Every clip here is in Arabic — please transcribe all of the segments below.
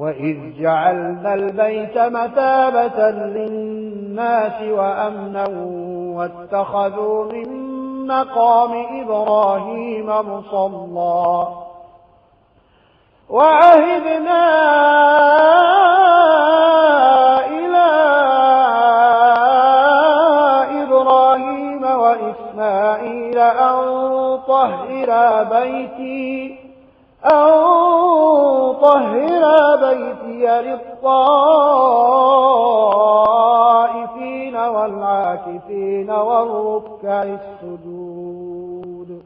وَإِذْ جَعَلْنَا الْبَيْتَ مَثَابَةً لِلنَّاسِ وَأَمْنًا وَاتَّخَذُوا مِن مَّقَامِ إِبْرَاهِيمَ مُصَلًّى وَعَهِدْنَا إِلَى إِبْرَاهِيمَ وَإِسْمَاعِيلَ أَن طَهِّرَا بَيْتِي أَن طهر بيتي للطائفين والعاكفين والركع السجود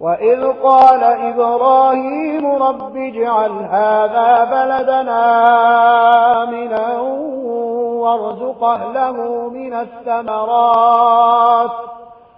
وإذ قال إبراهيم رب اجعل هذا بلدنا آمنا وارزق أهله من الثمرات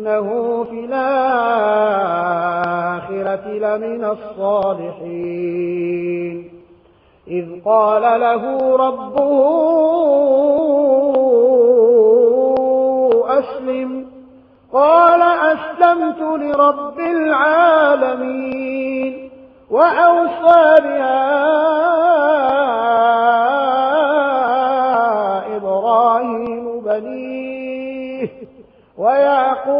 إنه في الآخرة لمن الصالحين إذ قال له ربه أسلم قال أسلمت لرب العالمين وأوصى بها إبراهيم بنيه ويعقوب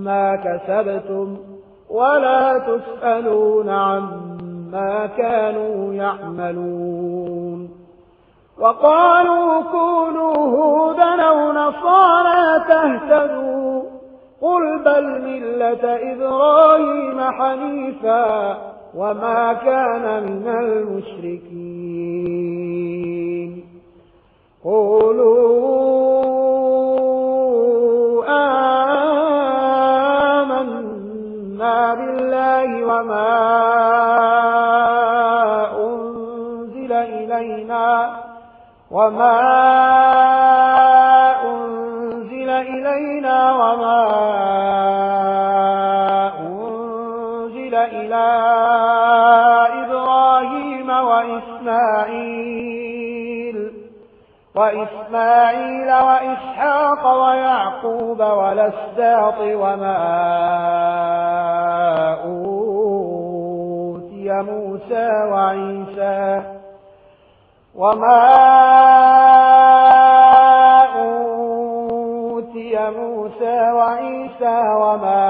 عما كسبتم ولا تسألون عما كانوا يعملون وقالوا كونوا هودا أو تهتدوا قل بل ملة إبراهيم حنيفا وما كان من المشركين قولوا وما أنزل إلينا وما أنزل إلينا وما أنزل إلى إبراهيم وإسماعيل وإسماعيل وإسحاق ويعقوب ولسداط وما أنزل موسى وعيسى وما أوتي موسى وعيسى وما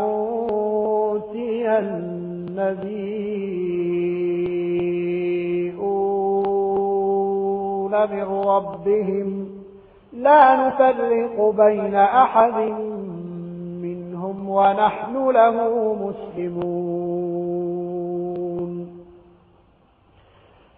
أوتي النبي من ربهم لا نفرق بين أحد منهم ونحن له مسلمون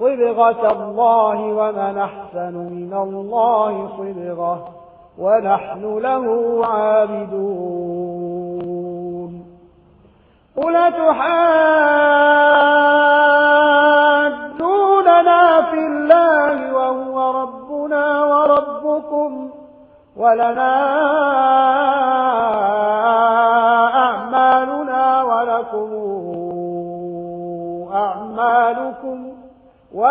صبغة الله ومن أحسن من الله صبغة ونحن له عابدون. قل تحاجوننا في الله وهو ربنا وربكم ولنا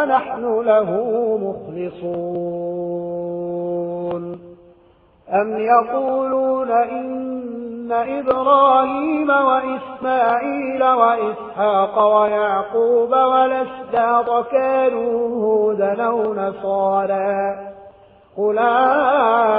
ونحن له مخلصون. أم يقولون إن إبراهيم وإسماعيل وإسحاق ويعقوب ولسداط كانوا هودا أو نصارا. أولئك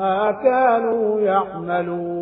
ما كانوا يعملون